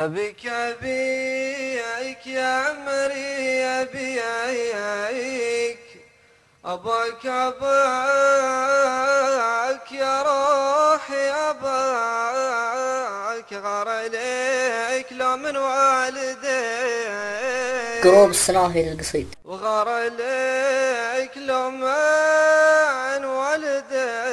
أبيك أبيك يا عمري أبيك أباك أباك يا روحي أباك غار عليك لو من والديك. قروب السراهي القصيد. وغار عليك لو من والديك.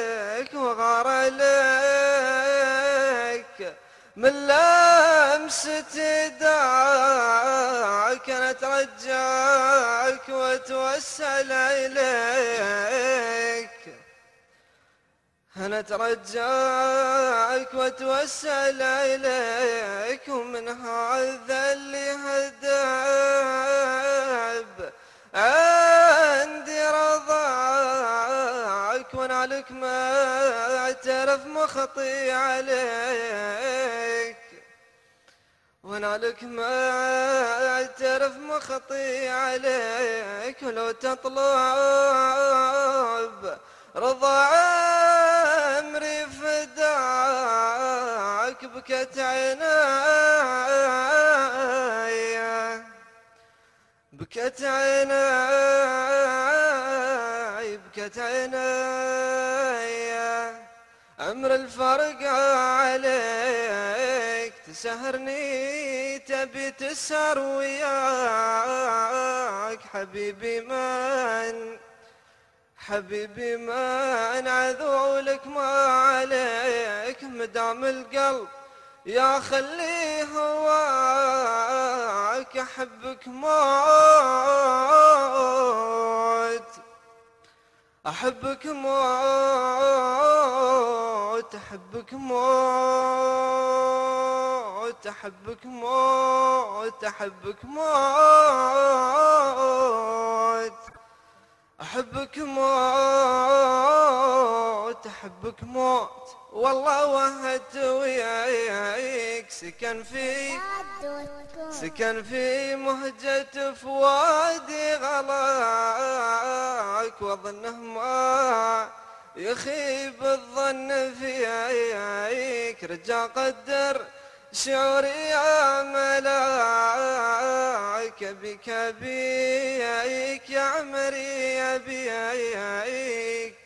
أنا أترجاك وأتوسل إليك. أنا أترجاك وأتوسل إليك ومن هذا اللي هدب عندي رضاك ونالك ما اعترف مخطي عليك. ونالك ما اعترف مخطي عليك ولو تطلب رضا عمري فداك بكت عيناي. بكت عيناي بكت عيناي. عمر الفرق عليك. تسهرني تبي تسهر وياك حبيبي من حبيبي من عذولك ما عليك مدام القلب. يا خلي هواك أحبك موت أحبك موت أحبك موت. احبك موت احبك موت. أحبك موت أحبك موت. والله وهدت وياك سكن في سكن في مهجة فؤادي غلاك وظنه ما يخيب الظن فيك. رجع قدر شعوري يا ملاك بك بيك يا عمري بيك.